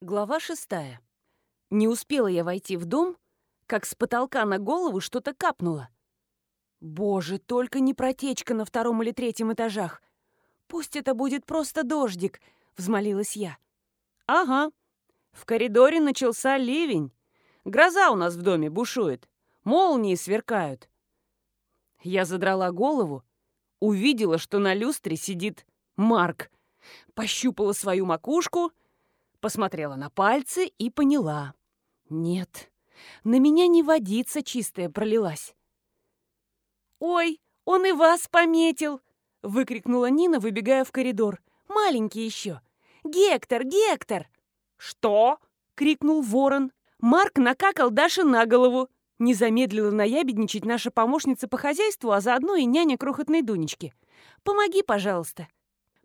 Глава шестая. Не успела я войти в дом, как с потолка на голову что-то капнуло. Боже, только не протечка на втором или третьем этажах. Пусть это будет просто дождик, взмолилась я. Ага. В коридоре начался ливень. Гроза у нас в доме бушует. Молнии сверкают. Я задрала голову, увидела, что на люстре сидит Марк. Пощупала свою макушку — посмотрела на пальцы и поняла. Нет, на меня не водица чистая пролилась. «Ой, он и вас пометил!» — выкрикнула Нина, выбегая в коридор. «Маленький еще! Гектор, Гектор!» «Что?» — крикнул ворон. Марк накакал Даше на голову. Не замедлила наябедничать наша помощница по хозяйству, а заодно и няня крохотной Дунечки. «Помоги, пожалуйста!»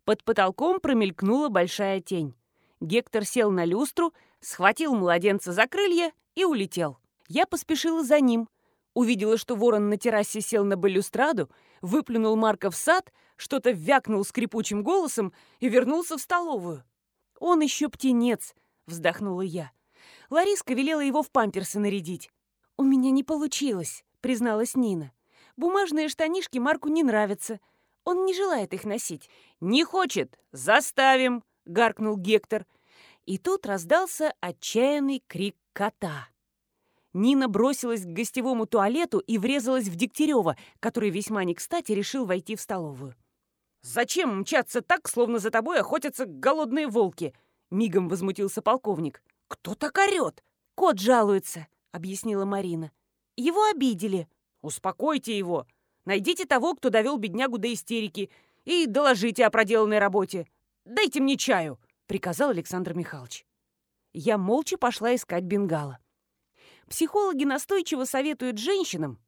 Под потолком промелькнула большая тень. Гектор сел на люстру, схватил младенца за крылья и улетел. Я поспешила за ним. Увидела, что ворон на террасе сел на балюстраду, выплюнул Марка в сад, что-то вякнул скрипучим голосом и вернулся в столовую. «Он еще птенец», — вздохнула я. Лариска велела его в памперсы нарядить. «У меня не получилось», — призналась Нина. «Бумажные штанишки Марку не нравятся. Он не желает их носить». «Не хочет. Заставим», — гаркнул Гектор. И тут раздался отчаянный крик кота. Нина бросилась к гостевому туалету и врезалась в Дегтярева, который весьма не кстати решил войти в столовую. «Зачем мчаться так, словно за тобой охотятся голодные волки?» — мигом возмутился полковник. «Кто так орёт?» «Кот жалуется», — объяснила Марина. «Его обидели». «Успокойте его. Найдите того, кто довел беднягу до истерики, и доложите о проделанной работе. Дайте мне чаю», — приказал Александр Михайлович. Я молча пошла искать бенгала. Психологи настойчиво советуют женщинам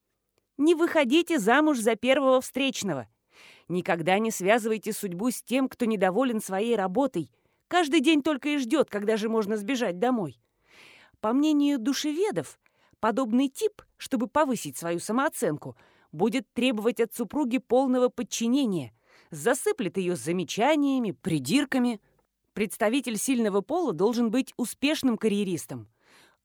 не выходите замуж за первого встречного. Никогда не связывайте судьбу с тем, кто недоволен своей работой. Каждый день только и ждет, когда же можно сбежать домой. По мнению душеведов, подобный тип, чтобы повысить свою самооценку, будет требовать от супруги полного подчинения, засыплет ее замечаниями, придирками – Представитель сильного пола должен быть успешным карьеристом.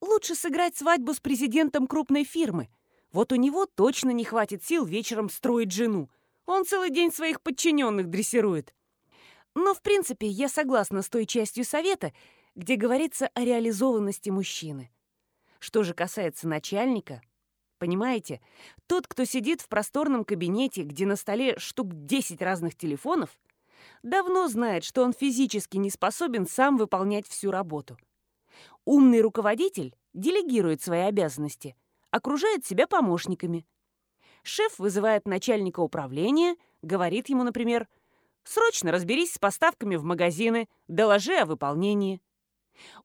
Лучше сыграть свадьбу с президентом крупной фирмы. Вот у него точно не хватит сил вечером строить жену. Он целый день своих подчиненных дрессирует. Но, в принципе, я согласна с той частью совета, где говорится о реализованности мужчины. Что же касается начальника, понимаете, тот, кто сидит в просторном кабинете, где на столе штук 10 разных телефонов – давно знает, что он физически не способен сам выполнять всю работу. Умный руководитель делегирует свои обязанности, окружает себя помощниками. Шеф вызывает начальника управления, говорит ему, например, «Срочно разберись с поставками в магазины, доложи о выполнении».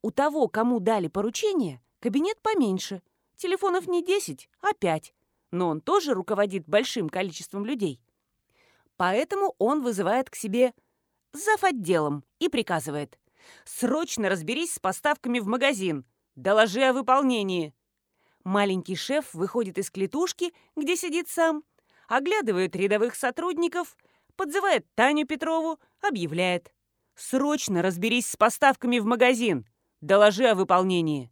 У того, кому дали поручение, кабинет поменьше. Телефонов не 10, а 5. Но он тоже руководит большим количеством людей. Поэтому он вызывает к себе зав. отделом и приказывает «Срочно разберись с поставками в магазин, доложи о выполнении». Маленький шеф выходит из клетушки, где сидит сам, оглядывает рядовых сотрудников, подзывает Таню Петрову, объявляет «Срочно разберись с поставками в магазин, доложи о выполнении».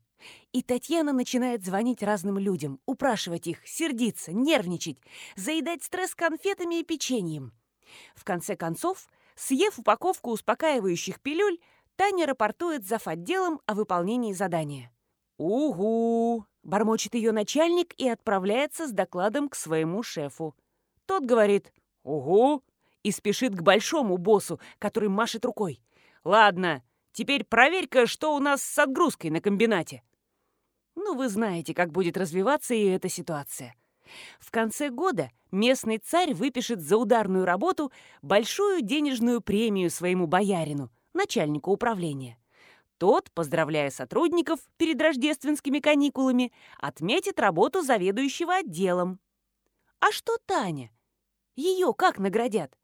И Татьяна начинает звонить разным людям, упрашивать их, сердиться, нервничать, заедать стресс конфетами и печеньем. В конце концов, съев упаковку успокаивающих пилюль, Таня рапортует зав. отделом о выполнении задания. «Угу!» – бормочет ее начальник и отправляется с докладом к своему шефу. Тот говорит «Угу!» и спешит к большому боссу, который машет рукой. «Ладно, теперь проверь-ка, что у нас с отгрузкой на комбинате». Ну, вы знаете, как будет развиваться и эта ситуация. В конце года местный царь выпишет за ударную работу большую денежную премию своему боярину, начальнику управления. Тот, поздравляя сотрудников перед рождественскими каникулами, отметит работу заведующего отделом. А что Таня? Ее как наградят?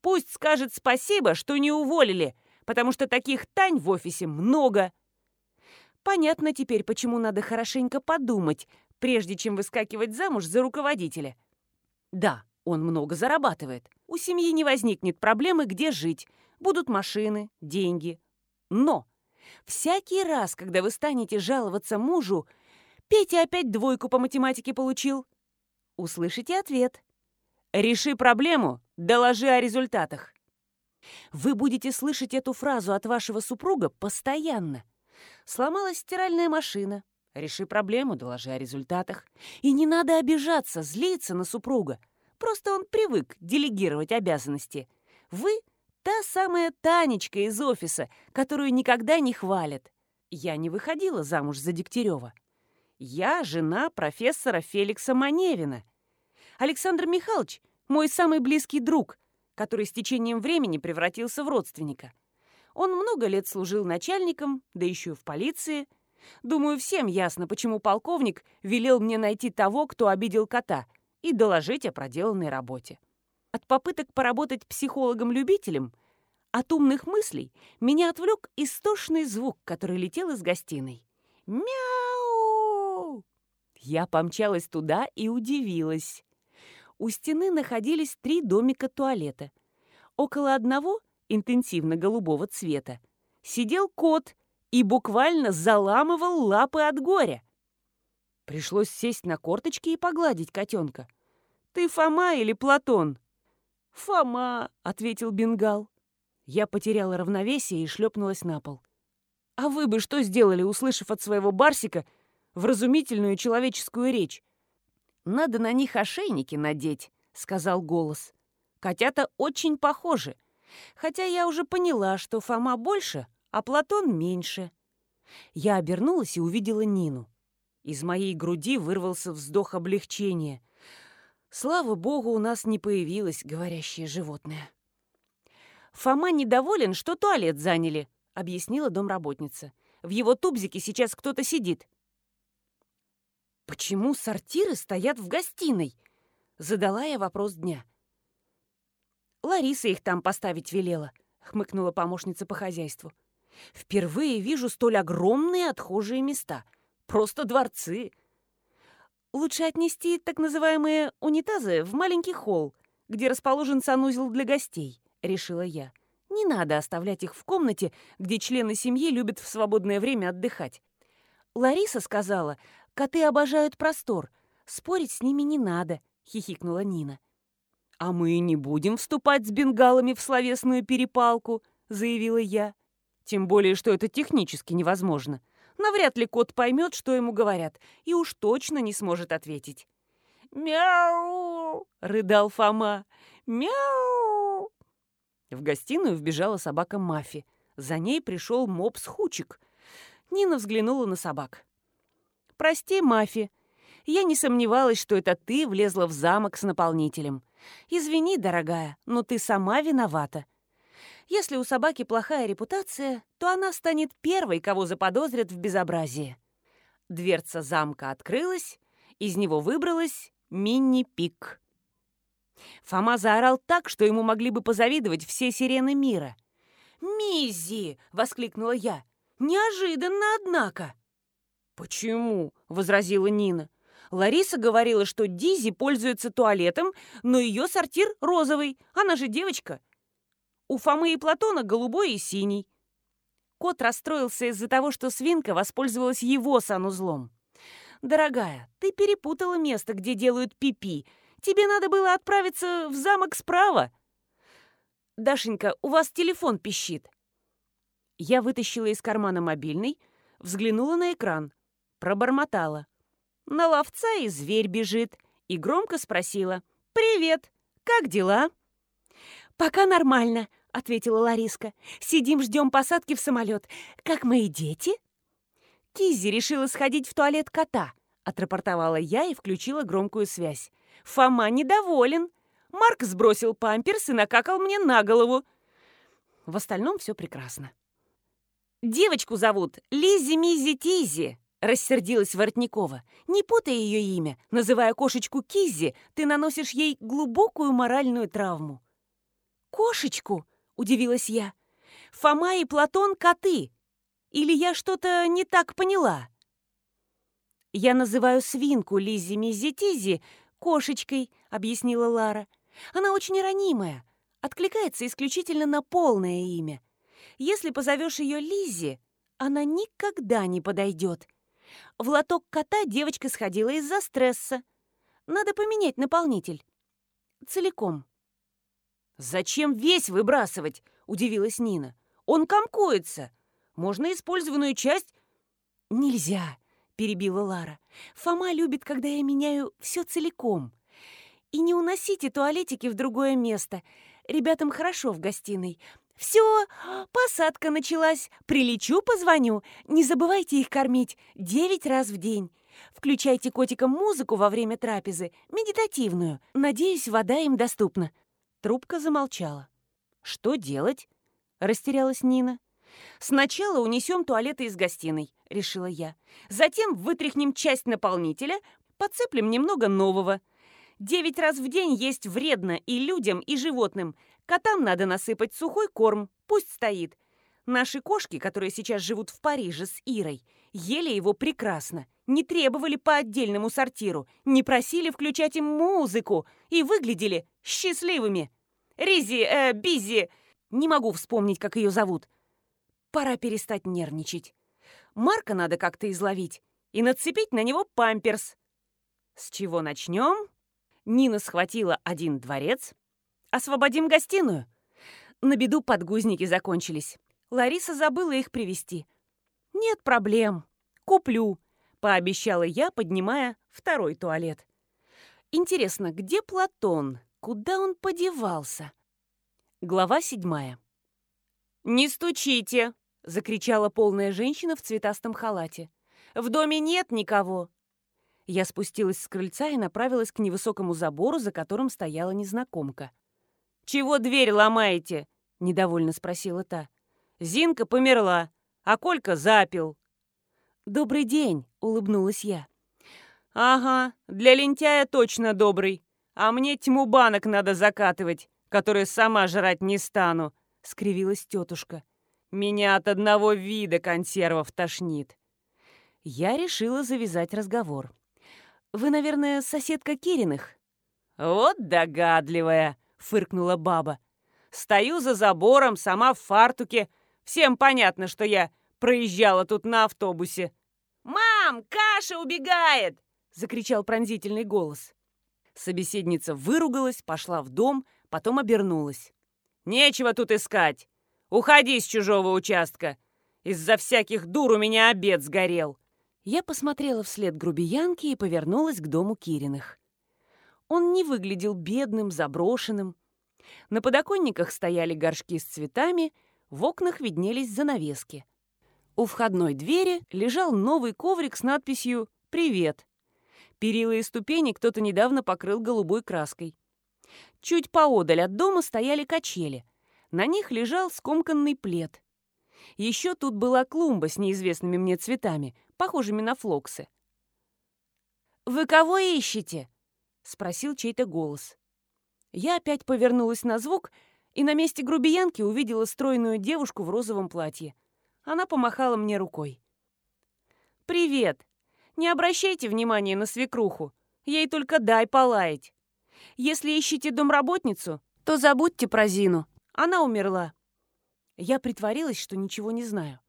Пусть скажет спасибо, что не уволили, потому что таких Тань в офисе много. Понятно теперь, почему надо хорошенько подумать, прежде чем выскакивать замуж за руководителя. Да, он много зарабатывает. У семьи не возникнет проблемы, где жить. Будут машины, деньги. Но Всякий раз, когда вы станете жаловаться мужу, Петя опять двойку по математике получил, услышите ответ. Реши проблему, доложи о результатах. Вы будете слышать эту фразу от вашего супруга постоянно. Сломалась стиральная машина. Реши проблему, доложи о результатах. И не надо обижаться, злиться на супруга. Просто он привык делегировать обязанности. Вы — та самая Танечка из офиса, которую никогда не хвалят. Я не выходила замуж за Дегтярева. Я жена профессора Феликса Маневина. Александр Михайлович — мой самый близкий друг, который с течением времени превратился в родственника. Он много лет служил начальником, да еще и в полиции. Думаю, всем ясно, почему полковник велел мне найти того, кто обидел кота, и доложить о проделанной работе. От попыток поработать психологом-любителем, от умных мыслей, меня отвлек истошный звук, который летел из гостиной. «Мяу!» Я помчалась туда и удивилась. У стены находились три домика туалета. Около одного, интенсивно-голубого цвета, сидел кот и буквально заламывал лапы от горя. Пришлось сесть на корточки и погладить котенка. «Ты Фома или Платон?» «Фома», — ответил Бенгал. Я потеряла равновесие и шлепнулась на пол. «А вы бы что сделали, услышав от своего Барсика вразумительную человеческую речь?» «Надо на них ошейники надеть», — сказал голос. «Котята очень похожи, хотя я уже поняла, что Фома больше, а Платон меньше». Я обернулась и увидела Нину. Из моей груди вырвался вздох облегчения. Слава богу, у нас не появилось говорящее животное. «Фома недоволен, что туалет заняли», — объяснила домработница. «В его тубзике сейчас кто-то сидит. «Почему сортиры стоят в гостиной?» — задала я вопрос дня. «Лариса их там поставить велела», — хмыкнула помощница по хозяйству. «Впервые вижу столь огромные отхожие места. Просто дворцы. Лучше отнести так называемые унитазы в маленький холл, где расположен санузел для гостей», — решила я. «Не надо оставлять их в комнате, где члены семьи любят в свободное время отдыхать. Лариса сказала, Коты обожают простор. Спорить с ними не надо», — хихикнула Нина. «А мы не будем вступать с бенгалами в словесную перепалку», — заявила я. «Тем более, что это технически невозможно. Навряд ли кот поймет, что ему говорят, и уж точно не сможет ответить». «Мяу!» — рыдал Фома. «Мяу!» В гостиную вбежала собака Мафи. За ней пришел мопс Хучик. Нина взглянула на собак. «Прости, Мафи. Я не сомневалась, что это ты влезла в замок с наполнителем. Извини, дорогая, но ты сама виновата. Если у собаки плохая репутация, то она станет первой, кого заподозрят в безобразии». Дверца замка открылась, из него выбралась Минни-Пик. Фома заорал так, что ему могли бы позавидовать все сирены мира. «Миззи!» — воскликнула я. «Неожиданно, однако!» «Почему?» — возразила Нина. Лариса говорила, что Дизи пользуется туалетом, но ее сортир розовый, она же девочка. У Фомы и Платона голубой и синий. Кот расстроился из-за того, что свинка воспользовалась его санузлом. «Дорогая, ты перепутала место, где делают пипи. -пи. Тебе надо было отправиться в замок справа». «Дашенька, у вас телефон пищит». Я вытащила из кармана мобильный, взглянула на экран пробормотала. На ловца и зверь бежит. И громко спросила. «Привет! Как дела?» «Пока нормально», — ответила Лариска. «Сидим, ждем посадки в самолет. Как мои дети?» Кизи решила сходить в туалет кота, отрапортовала я и включила громкую связь. Фома недоволен. Марк сбросил памперс и накакал мне на голову. В остальном все прекрасно. Девочку зовут Лизи Мизи Тизи. Рассердилась Воротникова. «Не путай ее имя. Называя кошечку Киззи, ты наносишь ей глубокую моральную травму». «Кошечку?» — удивилась я. «Фома и Платон — коты. Или я что-то не так поняла?» «Я называю свинку Лиззи Миззи Тизи кошечкой», — объяснила Лара. «Она очень ранимая, откликается исключительно на полное имя. Если позовешь ее Лиззи, она никогда не подойдет. В лоток кота девочка сходила из-за стресса. Надо поменять наполнитель. Целиком. «Зачем весь выбрасывать?» – удивилась Нина. «Он комкуется. Можно использованную часть...» «Нельзя», – перебила Лара. «Фома любит, когда я меняю все целиком. И не уносите туалетики в другое место. Ребятам хорошо в гостиной. Все, посадка началась. Прилечу, позвоню. Не забывайте их кормить девять раз в день. Включайте котикам музыку во время трапезы, медитативную. Надеюсь, вода им доступна». Трубка замолчала. «Что делать?» – растерялась Нина. «Сначала унесем туалеты из гостиной», – решила я. «Затем вытряхнем часть наполнителя, подцеплем немного нового. Девять раз в день есть вредно и людям, и животным. Котам надо насыпать сухой корм, пусть стоит. Наши кошки, которые сейчас живут в Париже с Ирой, ели его прекрасно, не требовали по отдельному сортиру, не просили включать им музыку и выглядели счастливыми. Ризи, э, Бизи, не могу вспомнить, как ее зовут. Пора перестать нервничать. Марка надо как-то изловить и нацепить на него памперс. С чего начнем? Нина схватила один дворец. Освободим гостиную. На беду подгузники закончились. Лариса забыла их привезти. «Нет проблем. Куплю», — пообещала я, поднимая второй туалет. «Интересно, где Платон? Куда он подевался?» Глава седьмая. «Не стучите!» — закричала полная женщина в цветастом халате. «В доме нет никого!» Я спустилась с крыльца и направилась к невысокому забору, за которым стояла незнакомка. «Чего дверь ломаете?» — недовольно спросила та. Зинка померла, а Колька запил. «Добрый день», — улыбнулась я. «Ага, для лентяя точно добрый. А мне тьму банок надо закатывать, которые сама жрать не стану», — скривилась тетушка. «Меня от одного вида консервов тошнит». Я решила завязать разговор. «Вы, наверное, соседка Кириных?» «Вот догадливая», — фыркнула баба. «Стою за забором, сама в фартуке, Всем понятно, что я проезжала тут на автобусе. «Мам, каша убегает!» — закричал пронзительный голос. Собеседница выругалась, пошла в дом, потом обернулась. «Нечего тут искать! Уходи с чужого участка! Из-за всяких дур у меня обед сгорел!» Я посмотрела вслед грубиянки и повернулась к дому Кириных. Он не выглядел бедным, заброшенным. На подоконниках стояли горшки с цветами — в окнах виднелись занавески. У входной двери лежал новый коврик с надписью «Привет». Перила и ступени кто-то недавно покрыл голубой краской. Чуть поодаль от дома стояли качели. На них лежал скомканный плед. Еще тут была клумба с неизвестными мне цветами, похожими на флоксы. «Вы кого ищете?» — спросил чей-то голос. Я опять повернулась на звук и на месте грубиянки увидела стройную девушку в розовом платье. Она помахала мне рукой. «Привет! Не обращайте внимания на свекруху. Ей только дай полаять. Если ищете домработницу, то забудьте про Зину. Она умерла». Я притворилась, что ничего не знаю.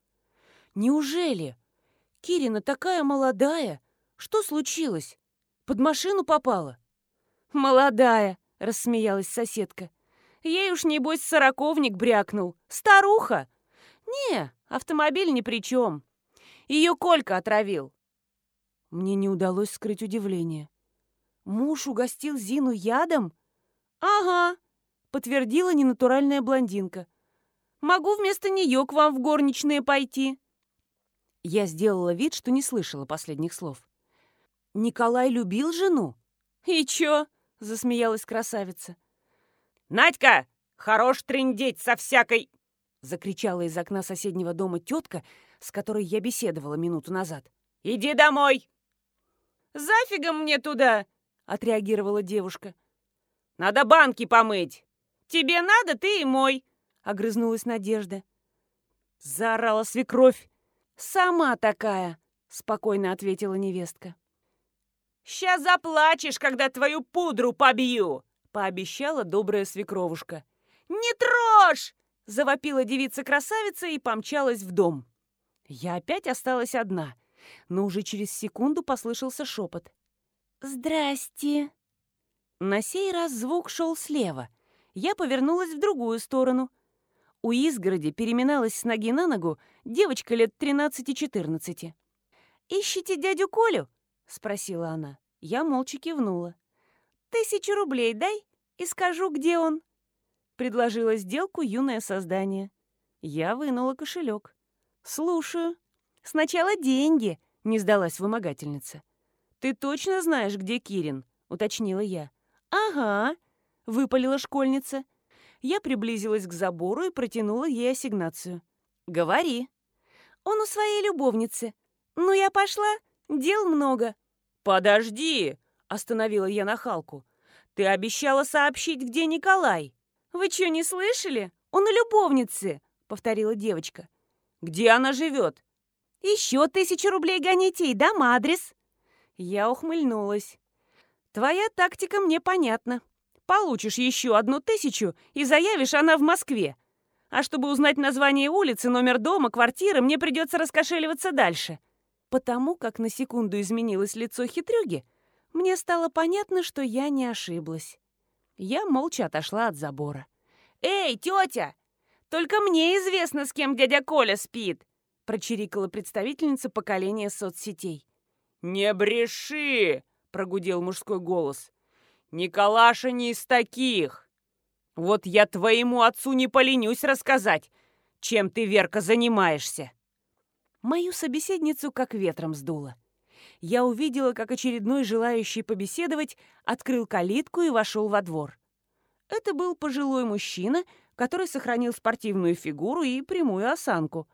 «Неужели? Кирина такая молодая. Что случилось? Под машину попала?» «Молодая», — рассмеялась соседка. Ей уж, небось, сороковник брякнул. Старуха! Не, автомобиль ни при чем. Ее Колька отравил. Мне не удалось скрыть удивление. Муж угостил Зину ядом? Ага, подтвердила ненатуральная блондинка. Могу вместо нее к вам в горничные пойти. Я сделала вид, что не слышала последних слов. Николай любил жену? И чё? Засмеялась красавица. «Надька, хорош трындеть со всякой...» Закричала из окна соседнего дома тетка, с которой я беседовала минуту назад. «Иди домой!» «Зафигом мне туда!» — отреагировала девушка. «Надо банки помыть! Тебе надо, ты и мой!» — огрызнулась Надежда. Заорала свекровь. «Сама такая!» — спокойно ответила невестка. «Сейчас заплачешь, когда твою пудру побью!» пообещала добрая свекровушка. «Не трожь!» – завопила девица-красавица и помчалась в дом. Я опять осталась одна, но уже через секунду послышался шепот. «Здрасте!» На сей раз звук шел слева. Я повернулась в другую сторону. У изгороди переминалась с ноги на ногу девочка лет 13-14. «Ищите дядю Колю?» — спросила она. Я молча кивнула. «Тысячу рублей дай и скажу, где он», — предложила сделку юное создание. Я вынула кошелек. «Слушаю. Сначала деньги», — не сдалась вымогательница. «Ты точно знаешь, где Кирин?» — уточнила я. «Ага», — выпалила школьница. Я приблизилась к забору и протянула ей ассигнацию. «Говори». «Он у своей любовницы. Ну, я пошла. Дел много». «Подожди!» — остановила я нахалку. «Ты обещала сообщить, где Николай». «Вы что, не слышали? Он у любовницы», — повторила девочка. «Где она живет?» «Еще тысячу рублей гоните и дам адрес». Я ухмыльнулась. «Твоя тактика мне понятна. Получишь еще одну тысячу и заявишь она в Москве. А чтобы узнать название улицы, номер дома, квартиры, мне придется раскошеливаться дальше». Потому как на секунду изменилось лицо хитрюги, мне стало понятно, что я не ошиблась. Я молча отошла от забора. «Эй, тетя! Только мне известно, с кем дядя Коля спит!» Прочирикала представительница поколения соцсетей. «Не бреши!» — прогудел мужской голос. «Николаша не из таких! Вот я твоему отцу не поленюсь рассказать, чем ты, Верка, занимаешься!» Мою собеседницу как ветром сдуло. Я увидела, как очередной желающий побеседовать открыл калитку и вошел во двор. Это был пожилой мужчина, который сохранил спортивную фигуру и прямую осанку.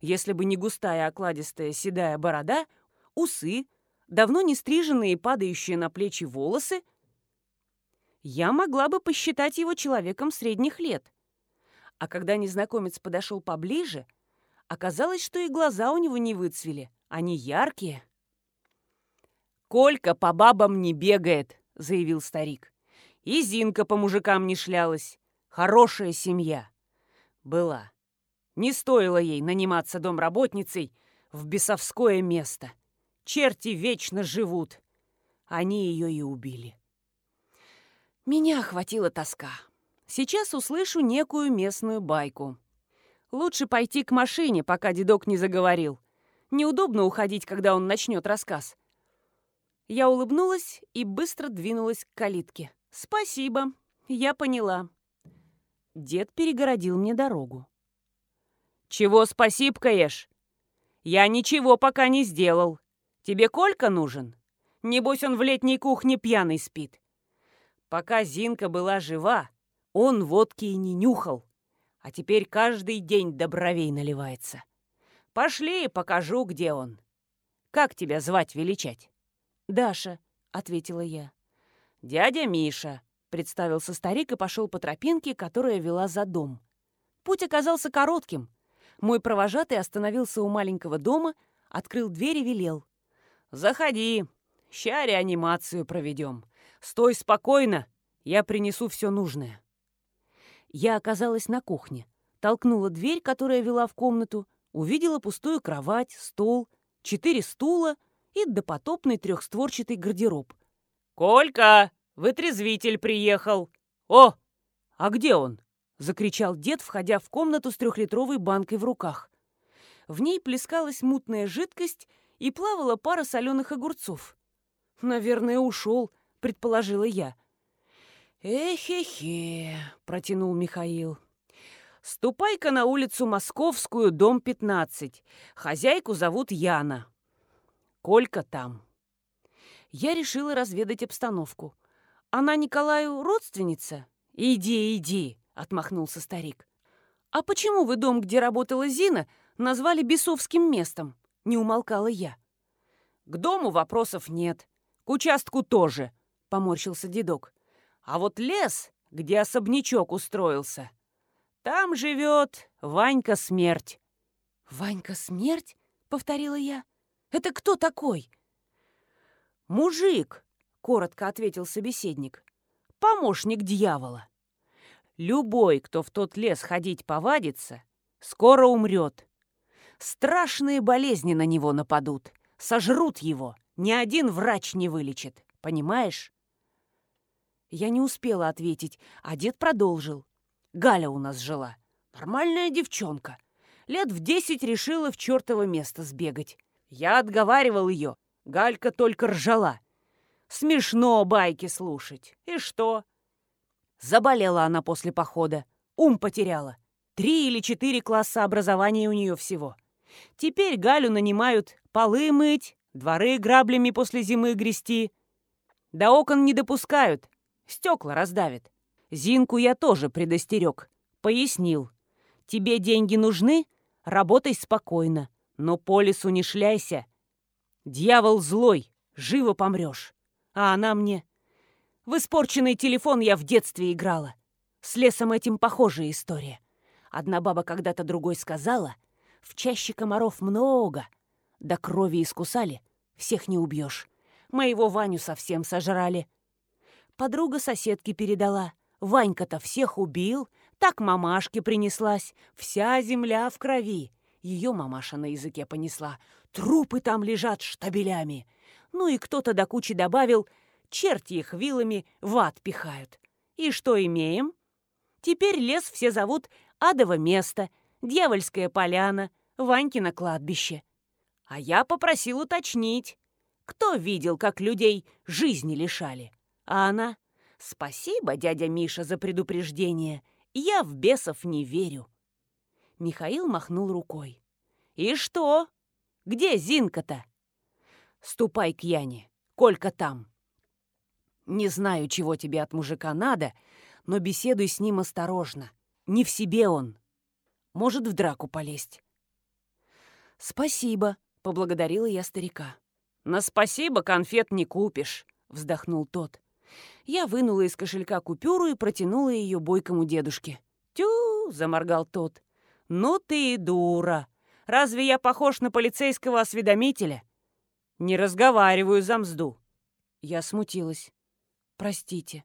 Если бы не густая окладистая седая борода, усы, давно не стриженные и падающие на плечи волосы, я могла бы посчитать его человеком средних лет. А когда незнакомец подошел поближе, оказалось, что и глаза у него не выцвели, они яркие. «Колька по бабам не бегает», — заявил старик. «И Зинка по мужикам не шлялась. Хорошая семья. Была. Не стоило ей наниматься домработницей в бесовское место. Черти вечно живут. Они ее и убили. Меня охватила тоска. Сейчас услышу некую местную байку. Лучше пойти к машине, пока дедок не заговорил. Неудобно уходить, когда он начнет рассказ. Я улыбнулась и быстро двинулась к калитке. «Спасибо, я поняла». Дед перегородил мне дорогу. «Чего спасибкаешь? Я ничего пока не сделал. Тебе Колька нужен? Небось, он в летней кухне пьяный спит. Пока Зинка была жива, он водки и не нюхал, а теперь каждый день до бровей наливается. Пошли, покажу, где он. Как тебя звать величать?» «Даша», — ответила я. «Дядя Миша», Представился старик и пошел по тропинке, которая вела за дом. Путь оказался коротким. Мой провожатый остановился у маленького дома, открыл дверь и велел. «Заходи, ща реанимацию проведем. Стой спокойно, я принесу все нужное». Я оказалась на кухне, толкнула дверь, которая вела в комнату, увидела пустую кровать, стол, четыре стула и допотопный трехстворчатый гардероб. «Колька!» Вытрезвитель приехал. О, а где он? Закричал дед, входя в комнату с трехлитровой банкой в руках. В ней плескалась мутная жидкость и плавала пара соленых огурцов. «Наверное, ушел», — предположила я. «Эхе-хе», — протянул Михаил. «Ступай-ка на улицу Московскую, дом 15. Хозяйку зовут Яна. Колька там». Я решила разведать обстановку. Она Николаю родственница? Иди, иди, отмахнулся старик. А почему вы дом, где работала Зина, назвали бесовским местом? Не умолкала я. К дому вопросов нет. К участку тоже, поморщился дедок. А вот лес, где особнячок устроился, там живет Ванька Смерть. Ванька Смерть? Повторила я. Это кто такой? Мужик, — коротко ответил собеседник. «Помощник дьявола. Любой, кто в тот лес ходить повадится, скоро умрет. Страшные болезни на него нападут. Сожрут его. Ни один врач не вылечит. Понимаешь? Я не успела ответить, а дед продолжил. Галя у нас жила. Нормальная девчонка. Лет в десять решила в чертово место сбегать. Я отговаривал ее. Галька только ржала. Смешно байки слушать. И что? Заболела она после похода. Ум потеряла. Три или четыре класса образования у нее всего. Теперь Галю нанимают полы мыть, дворы граблями после зимы грести. До окон не допускают, стекла раздавит. Зинку я тоже предостерег. Пояснил. Тебе деньги нужны? Работай спокойно, но по лесу не шляйся. Дьявол злой, живо помрешь. А она мне... В испорченный телефон я в детстве играла. С лесом этим похожая история. Одна баба когда-то другой сказала, в чаще комаров много. До крови искусали, всех не убьешь. Моего Ваню совсем сожрали. Подруга соседки передала. Ванька-то всех убил, так мамашке принеслась. Вся земля в крови. Ее мамаша на языке понесла. Трупы там лежат штабелями. Ну и кто-то до кучи добавил, черти их вилами в ад пихают. И что имеем? Теперь лес все зовут Адово место, Дьявольская поляна, Ванькино кладбище. А я попросил уточнить, кто видел, как людей жизни лишали. А она «Спасибо, дядя Миша, за предупреждение. Я в бесов не верю». Михаил махнул рукой. «И что? Где Зинка-то?» «Ступай к Яне. Колька там». «Не знаю, чего тебе от мужика надо, но беседуй с ним осторожно. Не в себе он. Может в драку полезть». «Спасибо», — поблагодарила я старика. «На спасибо конфет не купишь», — вздохнул тот. Я вынула из кошелька купюру и протянула ее бойкому дедушке. «Тю!» — заморгал тот. «Ну ты и дура! Разве я похож на полицейского осведомителя? Не разговариваю за мзду». Я смутилась. «Простите».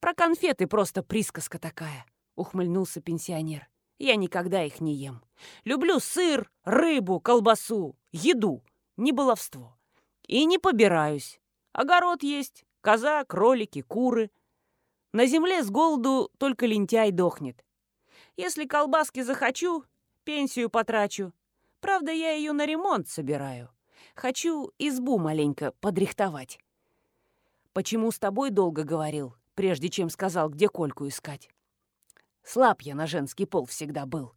«Про конфеты просто присказка такая», — ухмыльнулся пенсионер. «Я никогда их не ем. Люблю сыр, рыбу, колбасу, еду, не баловство. И не побираюсь. Огород есть, Коза, кролики, куры. На земле с голоду только лентяй дохнет. Если колбаски захочу, пенсию потрачу. Правда, я ее на ремонт собираю. Хочу избу маленько подрихтовать. Почему с тобой долго говорил, прежде чем сказал, где Кольку искать? Слаб я на женский пол всегда был.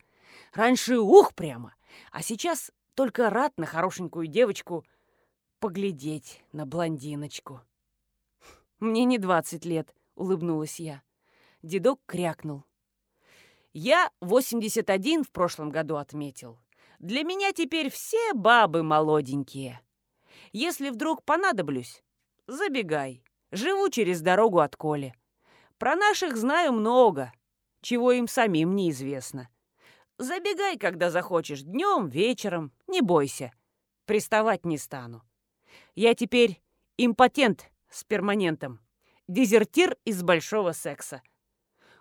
Раньше ух прямо, а сейчас только рад на хорошенькую девочку поглядеть на блондиночку. «Мне не двадцать лет», — улыбнулась я. Дедок крякнул. «Я 81 в прошлом году отметил. Для меня теперь все бабы молоденькие. Если вдруг понадоблюсь, забегай. Живу через дорогу от Коли. Про наших знаю много, чего им самим неизвестно. Забегай, когда захочешь, днем, вечером, не бойся. Приставать не стану. Я теперь импотент с перманентом. Дезертир из большого секса.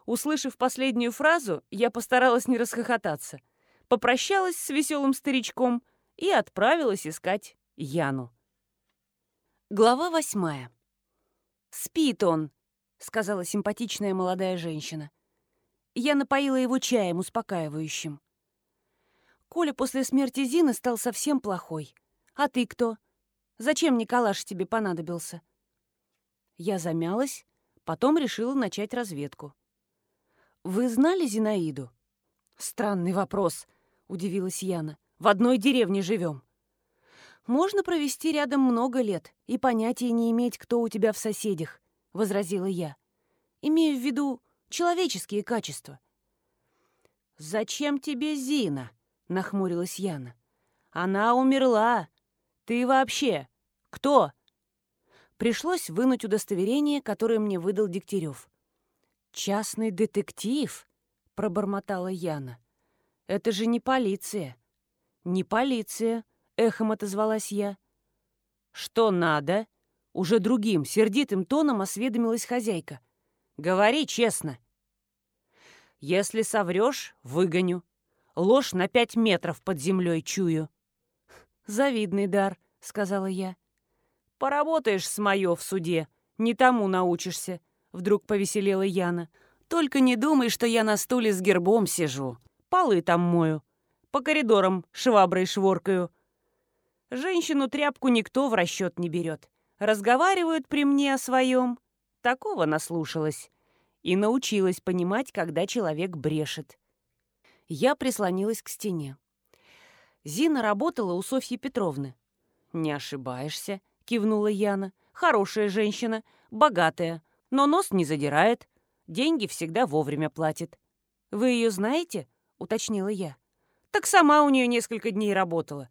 Услышав последнюю фразу, я постаралась не расхохотаться. Попрощалась с веселым старичком и отправилась искать Яну. Глава восьмая. «Спит он», — сказала симпатичная молодая женщина. Я напоила его чаем успокаивающим. Коля после смерти Зины стал совсем плохой. А ты кто? Зачем Николаш тебе понадобился? Я замялась, потом решила начать разведку. «Вы знали Зинаиду?» «Странный вопрос», — удивилась Яна. «В одной деревне живем». «Можно провести рядом много лет и понятия не иметь, кто у тебя в соседях», — возразила я. «Имею в виду человеческие качества». «Зачем тебе Зина?» — нахмурилась Яна. «Она умерла. Ты вообще кто?» Пришлось вынуть удостоверение, которое мне выдал Дегтярев. «Частный детектив?» — пробормотала Яна. «Это же не полиция». «Не полиция», — эхом отозвалась я. «Что надо?» — уже другим, сердитым тоном осведомилась хозяйка. «Говори честно». «Если соврешь, выгоню. Ложь на пять метров под землей чую». «Завидный дар», — сказала я. «Поработаешь с моё в суде, не тому научишься», — вдруг повеселела Яна. «Только не думай, что я на стуле с гербом сижу. Полы там мою, по коридорам шваброй шворкаю. Женщину тряпку никто в расчет не берет. Разговаривают при мне о своем. Такого наслушалась. И научилась понимать, когда человек брешет. Я прислонилась к стене. Зина работала у Софьи Петровны. «Не ошибаешься», — кивнула Яна. «Хорошая женщина, богатая, но нос не задирает, деньги всегда вовремя платит». «Вы ее знаете?» — уточнила я. «Так сама у нее несколько дней работала.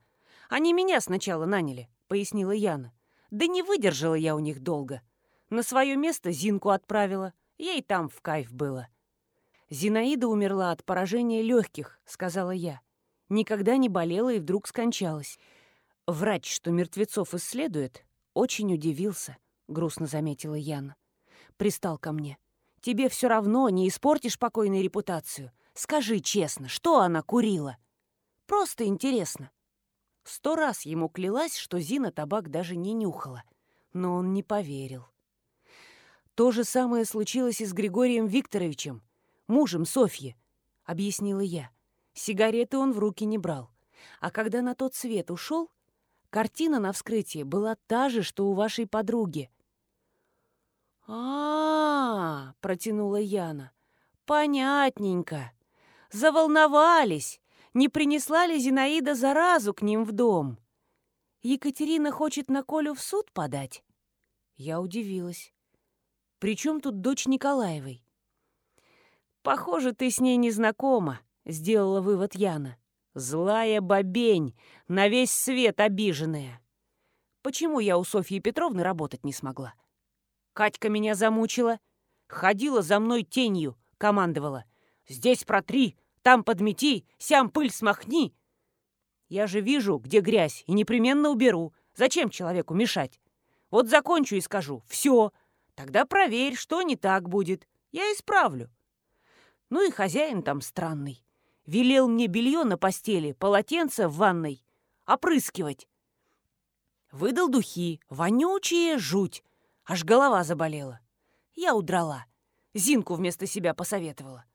Они меня сначала наняли», — пояснила Яна. «Да не выдержала я у них долго. На свое место Зинку отправила. Ей там в кайф было». «Зинаида умерла от поражения легких», — сказала я. Никогда не болела и вдруг скончалась. Врач, что мертвецов исследует, очень удивился, грустно заметила Яна. Пристал ко мне. Тебе все равно не испортишь покойной репутацию. Скажи честно, что она курила? Просто интересно. Сто раз ему клялась, что Зина табак даже не нюхала. Но он не поверил. То же самое случилось и с Григорием Викторовичем, мужем Софьи, объяснила я. Сигареты он в руки не брал. А когда на тот свет ушел, картина на вскрытии была та же, что у вашей подруги. а, -а, -а протянула Яна. «Понятненько. Заволновались. Не принесла ли Зинаида заразу к ним в дом? Екатерина хочет на Колю в суд подать?» Я удивилась. «При чем тут дочь Николаевой?» «Похоже, ты с ней не знакома», — сделала вывод Яна. «Злая бабень, на весь свет обиженная. Почему я у Софьи Петровны работать не смогла? Катька меня замучила, ходила за мной тенью, командовала. «Здесь протри, там подмети, сям пыль смахни». Я же вижу, где грязь, и непременно уберу. Зачем человеку мешать? Вот закончу и скажу «все». Тогда проверь, что не так будет. Я исправлю. Ну и хозяин там странный. Велел мне белье на постели, полотенце в ванной опрыскивать. Выдал духи, вонючие, жуть. Аж голова заболела. Я удрала. Зинку вместо себя посоветовала.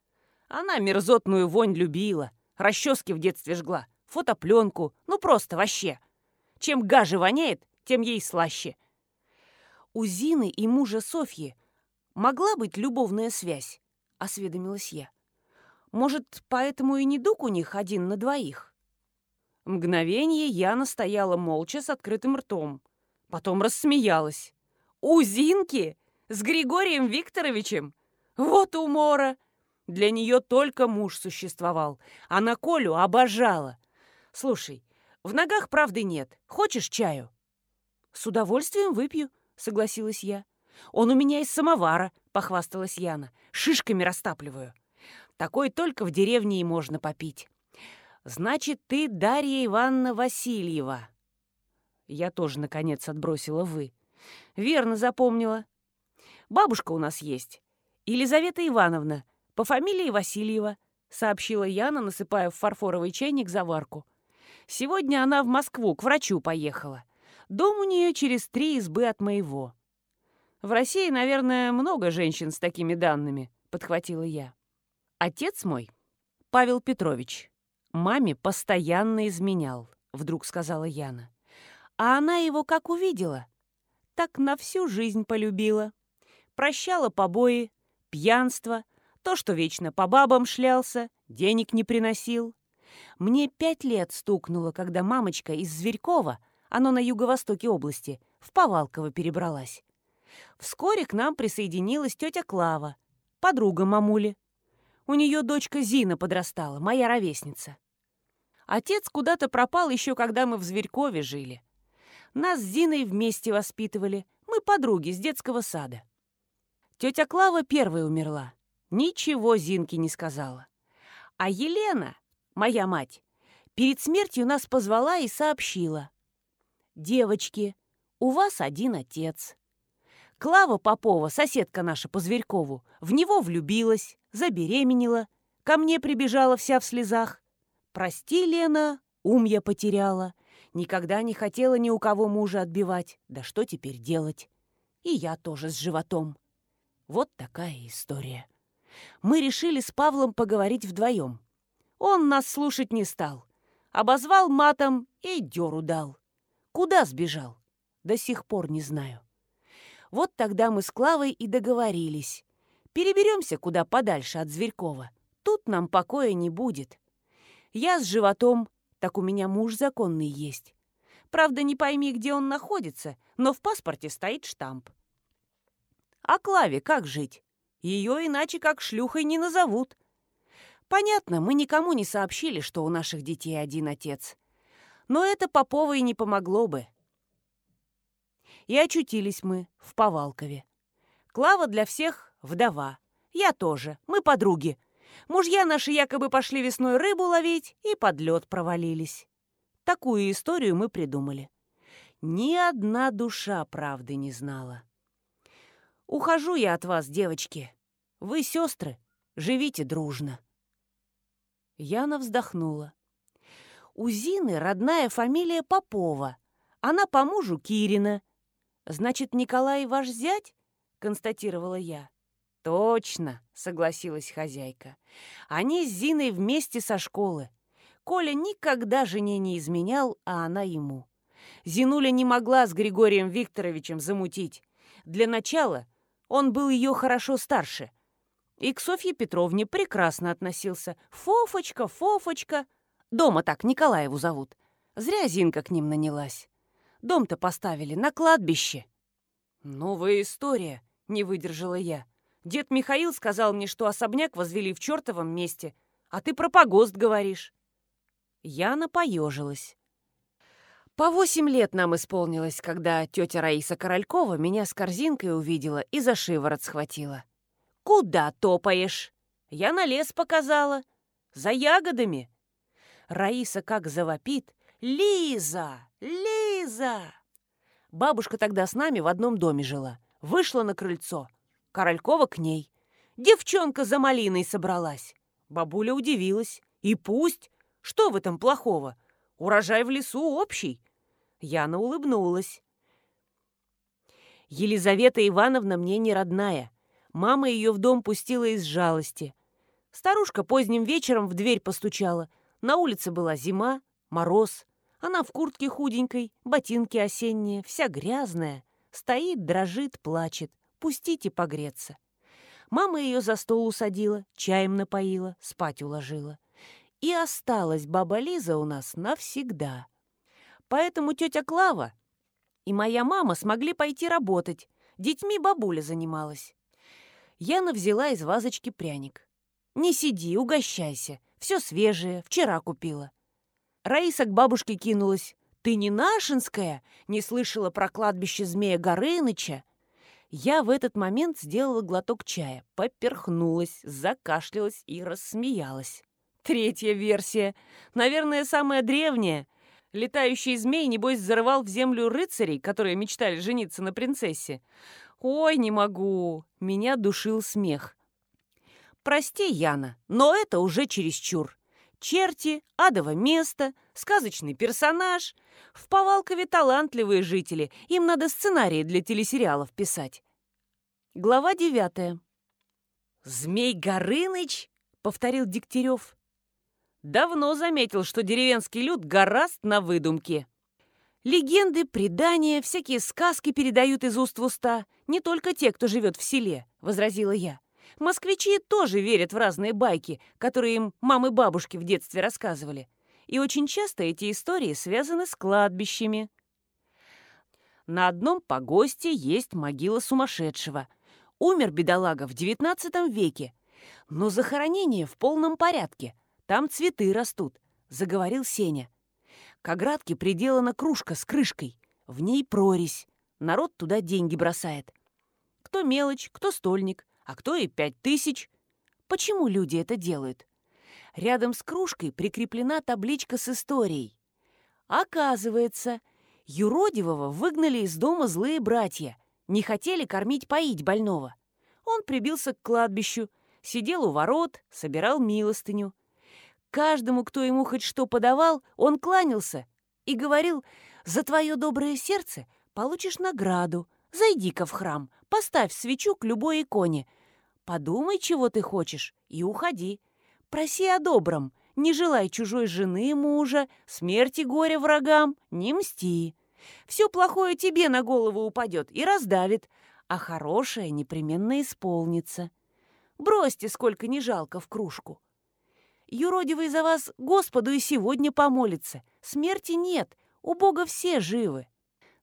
Она мерзотную вонь любила, расчески в детстве жгла, фотопленку, ну просто вообще. Чем гаже воняет, тем ей слаще. У Зины и мужа Софьи могла быть любовная связь, осведомилась я. Может, поэтому и недуг у них один на двоих? Мгновение Яна стояла молча с открытым ртом. Потом рассмеялась. «У Зинки? С Григорием Викторовичем? Вот умора!» Для нее только муж существовал, а на Колю обожала. «Слушай, в ногах правды нет. Хочешь чаю?» «С удовольствием выпью», — согласилась я. «Он у меня из самовара», — похвасталась Яна. «Шишками растапливаю». Такой только в деревне и можно попить. Значит, ты Дарья Ивановна Васильева. Я тоже, наконец, отбросила «вы». Верно запомнила. Бабушка у нас есть. Елизавета Ивановна, по фамилии Васильева, сообщила Яна, насыпая в фарфоровый чайник заварку. Сегодня она в Москву к врачу поехала. Дом у нее через три избы от моего. В России, наверное, много женщин с такими данными, подхватила я. Отец мой, Павел Петрович, маме постоянно изменял, вдруг сказала Яна. А она его как увидела, так на всю жизнь полюбила. Прощала побои, пьянство, то, что вечно по бабам шлялся, денег не приносил. Мне пять лет стукнуло, когда мамочка из Зверькова, оно на юго-востоке области, в Повалково перебралась. Вскоре к нам присоединилась тетя Клава, подруга мамули. У нее дочка Зина подрастала, моя ровесница. Отец куда-то пропал еще, когда мы в Зверькове жили. Нас с Зиной вместе воспитывали, мы подруги с детского сада. Тетя Клава первой умерла. Ничего Зинке не сказала. А Елена, моя мать, перед смертью нас позвала и сообщила. «Девочки, у вас один отец. Клава Попова, соседка наша по Зверькову, в него влюбилась, забеременела, ко мне прибежала вся в слезах. Прости, Лена, ум я потеряла. Никогда не хотела ни у кого мужа отбивать. Да что теперь делать? И я тоже с животом. Вот такая история. Мы решили с Павлом поговорить вдвоем. Он нас слушать не стал. Обозвал матом и дёру дал. Куда сбежал? До сих пор не знаю. Вот тогда мы с Клавой и договорились. Переберемся куда подальше от Зверькова. Тут нам покоя не будет. Я с животом, так у меня муж законный есть. Правда, не пойми, где он находится, но в паспорте стоит штамп. А Клаве как жить? Ее иначе как шлюхой не назовут. Понятно, мы никому не сообщили, что у наших детей один отец. Но это Поповой не помогло бы. И очутились мы в Повалкове. Клава для всех вдова. Я тоже. Мы подруги. Мужья наши якобы пошли весной рыбу ловить и под лед провалились. Такую историю мы придумали. Ни одна душа правды не знала. Ухожу я от вас, девочки. Вы сестры, живите дружно. Яна вздохнула. У Зины родная фамилия Попова. Она по мужу Кирина. Значит, Николай ваш зять? Констатировала я. «Точно», — согласилась хозяйка. «Они с Зиной вместе со школы. Коля никогда жене не изменял, а она ему. Зинуля не могла с Григорием Викторовичем замутить. Для начала он был ее хорошо старше. И к Софье Петровне прекрасно относился. «Фофочка, Фофочка!» Дома так Николаеву зовут. Зря Зинка к ним нанялась. Дом-то поставили на кладбище. «Новая история», — не выдержала я. Дед Михаил сказал мне, что особняк возвели в чертовом месте, а ты про погост говоришь». Яна поежилась. По восемь лет нам исполнилось, когда тетя Раиса Королькова меня с корзинкой увидела и за шиворот схватила. «Куда топаешь?» Я на лес показала. За ягодами. Раиса как завопит. «Лиза! Лиза!» Бабушка тогда с нами в одном доме жила. Вышла на крыльцо — Королькова к ней. Девчонка за малиной собралась. Бабуля удивилась. И пусть. Что в этом плохого? Урожай в лесу общий. Яна улыбнулась. Елизавета Ивановна мне не родная. Мама ее в дом пустила из жалости. Старушка поздним вечером в дверь постучала. На улице была зима, мороз. Она в куртке худенькой, ботинки осенние, вся грязная. Стоит, дрожит, плачет. Пустите погреться. Мама ее за стол усадила, чаем напоила, спать уложила. И осталась баба Лиза у нас навсегда. Поэтому тетя Клава и моя мама смогли пойти работать. Детьми бабуля занималась. Яна взяла из вазочки пряник. «Не сиди, угощайся. Все свежее, вчера купила». Раиса к бабушке кинулась. «Ты не нашинская? Не слышала про кладбище змея Горыныча?» Я в этот момент сделала глоток чая, поперхнулась, закашлялась и рассмеялась. Третья версия. Наверное, самая древняя. Летающий змей, небось, зарывал в землю рыцарей, которые мечтали жениться на принцессе. Ой, не могу. Меня душил смех. Прости, Яна, но это уже чересчур. Черти, адово место, сказочный персонаж. В Повалкове талантливые жители, им надо сценарии для телесериалов писать. Глава девятая. «Змей Горыныч?» — повторил Дегтярев. Давно заметил, что деревенский люд гораст на выдумке. Легенды, предания, всякие сказки передают из уст в уста, не только те, кто живет в селе, — возразила я. Москвичи тоже верят в разные байки, которые им мамы-бабушки в детстве рассказывали. И очень часто эти истории связаны с кладбищами. На одном погосте есть могила сумасшедшего. Умер бедолага в девятнадцатом веке. Но захоронение в полном порядке. Там цветы растут, заговорил Сеня. К оградке приделана кружка с крышкой. В ней прорезь. Народ туда деньги бросает. Кто мелочь, кто стольник а кто и пять тысяч. Почему люди это делают? Рядом с кружкой прикреплена табличка с историей. Оказывается, юродивого выгнали из дома злые братья, не хотели кормить-поить больного. Он прибился к кладбищу, сидел у ворот, собирал милостыню. Каждому, кто ему хоть что подавал, он кланялся и говорил, «За твое доброе сердце получишь награду. Зайди-ка в храм, поставь свечу к любой иконе. Подумай, чего ты хочешь, и уходи. Проси о добром, не желай чужой жены мужа, смерти горя врагам, не мсти. Все плохое тебе на голову упадет и раздавит, а хорошее непременно исполнится. Бросьте, сколько не жалко, в кружку. Юродивый за вас Господу и сегодня помолится. Смерти нет, у Бога все живы.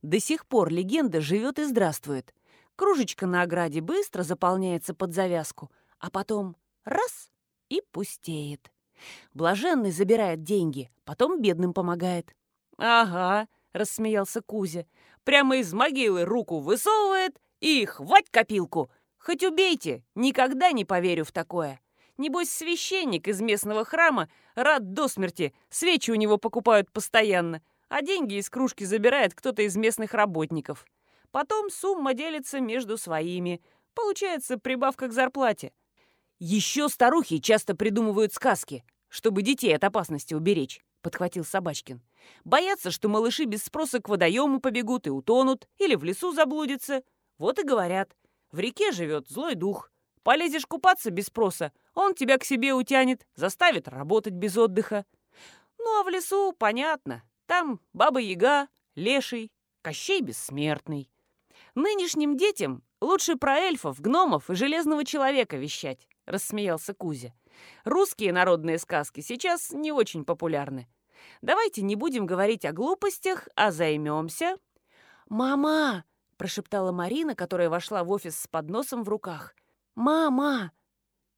До сих пор легенда живет и здравствует. Кружечка на ограде быстро заполняется под завязку, а потом раз — и пустеет. Блаженный забирает деньги, потом бедным помогает. «Ага», — рассмеялся Кузя, — «прямо из могилы руку высовывает и хвать копилку. Хоть убейте, никогда не поверю в такое. Небось, священник из местного храма рад до смерти, свечи у него покупают постоянно, а деньги из кружки забирает кто-то из местных работников. Потом сумма делится между своими. Получается прибавка к зарплате. Еще старухи часто придумывают сказки, чтобы детей от опасности уберечь, подхватил Собачкин. Боятся, что малыши без спроса к водоему побегут и утонут, или в лесу заблудятся. Вот и говорят, в реке живет злой дух. Полезешь купаться без спроса, он тебя к себе утянет, заставит работать без отдыха. Ну а в лесу, понятно, там Баба-Яга, Леший, Кощей Бессмертный. Нынешним детям лучше про эльфов, гномов и железного человека вещать, рассмеялся Кузя. Русские народные сказки сейчас не очень популярны. Давайте не будем говорить о глупостях, а займемся. «Мама!» – прошептала Марина, которая вошла в офис с подносом в руках. «Мама!»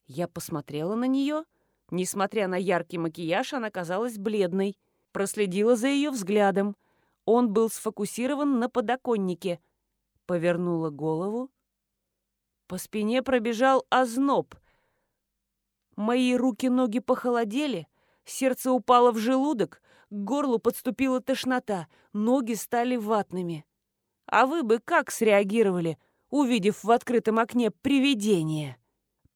Я посмотрела на нее. Несмотря на яркий макияж, она казалась бледной. Проследила за ее взглядом. Он был сфокусирован на подоконнике. Повернула голову. По спине пробежал озноб. Мои руки-ноги похолодели, сердце упало в желудок, к горлу подступила тошнота, ноги стали ватными. А вы бы как среагировали, увидев в открытом окне привидение?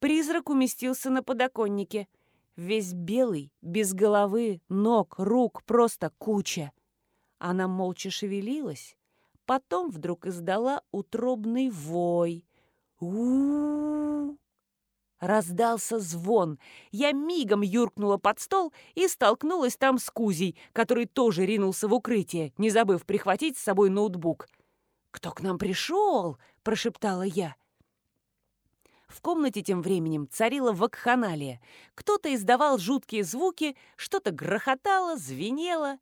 Призрак уместился на подоконнике — Весь белый, без головы, ног, рук, просто куча. Она молча шевелилась, потом вдруг издала утробный вой. у, Раздался звон. Я мигом юркнула под стол и столкнулась там с Кузей, который тоже ринулся в укрытие, не забыв прихватить с собой ноутбук. «Кто к нам пришел?» – прошептала я. В комнате тем временем царила вакханалия. Кто-то издавал жуткие звуки, что-то грохотало, звенело.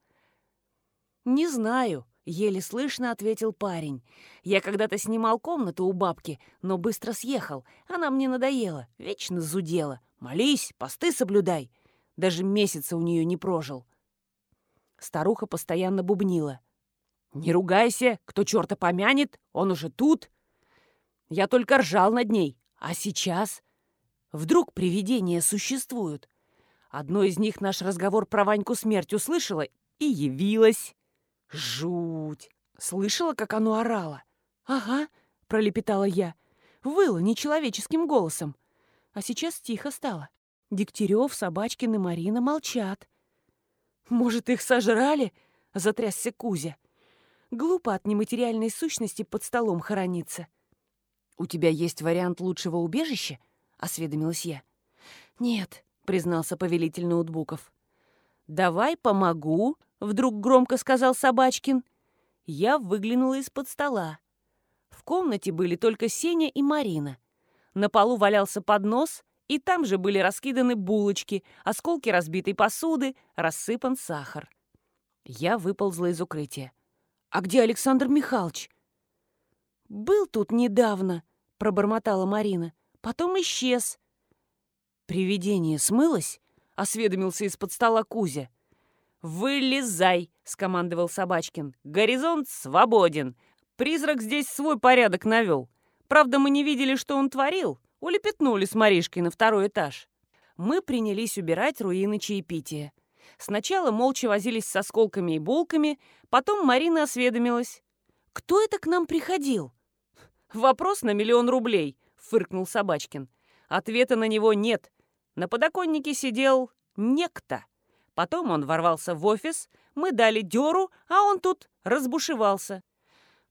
«Не знаю», — еле слышно ответил парень. «Я когда-то снимал комнату у бабки, но быстро съехал. Она мне надоела, вечно зудела. Молись, посты соблюдай». Даже месяца у нее не прожил. Старуха постоянно бубнила. «Не ругайся, кто черта помянет, он уже тут». Я только ржал над ней, а сейчас? Вдруг привидения существуют? Одно из них наш разговор про Ваньку смерть услышала и явилась. Жуть! Слышала, как оно орало? Ага, пролепетала я. Выла нечеловеческим голосом. А сейчас тихо стало. Дегтярев, Собачкин и Марина молчат. «Может, их сожрали?» — затрясся Кузя. «Глупо от нематериальной сущности под столом хорониться». «У тебя есть вариант лучшего убежища?» — осведомилась я. «Нет», — признался повелитель ноутбуков. «Давай помогу», — вдруг громко сказал Собачкин. Я выглянула из-под стола. В комнате были только Сеня и Марина. На полу валялся поднос, и там же были раскиданы булочки, осколки разбитой посуды, рассыпан сахар. Я выползла из укрытия. «А где Александр Михайлович?» «Был тут недавно», пробормотала Марина. Потом исчез. Привидение смылось? Осведомился из-под стола Кузя. «Вылезай!» — скомандовал Собачкин. «Горизонт свободен. Призрак здесь свой порядок навел. Правда, мы не видели, что он творил. Улепетнули с Маришкой на второй этаж. Мы принялись убирать руины чаепития. Сначала молча возились с осколками и булками, потом Марина осведомилась. «Кто это к нам приходил?» «Вопрос на миллион рублей», — фыркнул Собачкин. Ответа на него нет. На подоконнике сидел некто. Потом он ворвался в офис, мы дали дёру, а он тут разбушевался.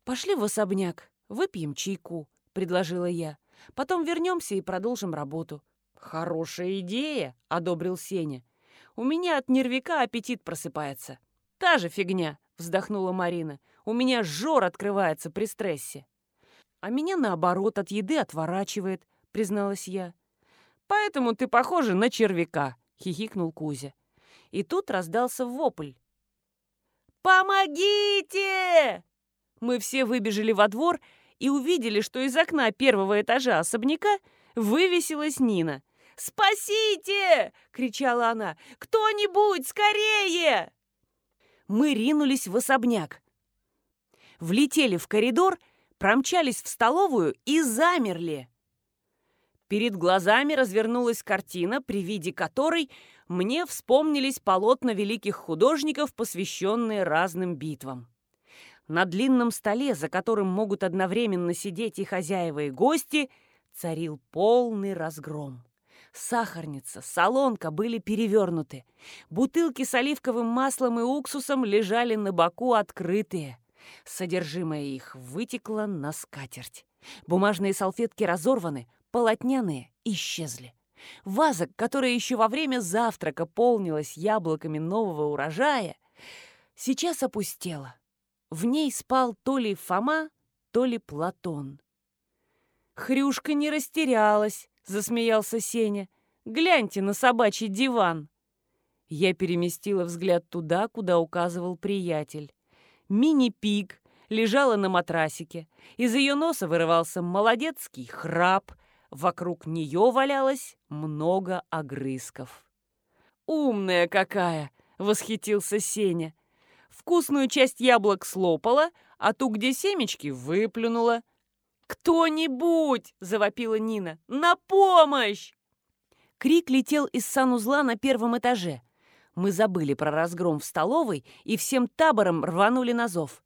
«Пошли в особняк, выпьем чайку», — предложила я. «Потом вернемся и продолжим работу». «Хорошая идея», — одобрил Сеня. «У меня от нервика аппетит просыпается». «Та же фигня», — вздохнула Марина. «У меня жор открывается при стрессе». «А меня, наоборот, от еды отворачивает», — призналась я. «Поэтому ты похожа на червяка», — хихикнул Кузя. И тут раздался вопль. «Помогите!» Мы все выбежали во двор и увидели, что из окна первого этажа особняка вывесилась Нина. «Спасите!» — кричала она. «Кто-нибудь, скорее!» Мы ринулись в особняк. Влетели в коридор, промчались в столовую и замерли. Перед глазами развернулась картина, при виде которой мне вспомнились полотна великих художников, посвященные разным битвам. На длинном столе, за которым могут одновременно сидеть и хозяева, и гости, царил полный разгром. Сахарница, солонка были перевернуты. Бутылки с оливковым маслом и уксусом лежали на боку открытые. Содержимое их вытекло на скатерть. Бумажные салфетки разорваны, полотняные исчезли. Ваза, которая еще во время завтрака полнилась яблоками нового урожая, сейчас опустела. В ней спал то ли Фома, то ли Платон. Хрюшка не растерялась, засмеялся Сеня. «Гляньте на собачий диван!» Я переместила взгляд туда, куда указывал приятель. Мини-пиг лежала на матрасике. Из ее носа вырывался молодецкий храп. Вокруг нее валялось много огрызков. «Умная какая!» — восхитился Сеня. Вкусную часть яблок слопала, а ту, где семечки, выплюнула. «Кто-нибудь!» — завопила Нина. «На помощь!» Крик летел из санузла на первом этаже. Мы забыли про разгром в столовой и всем табором рванули на зов.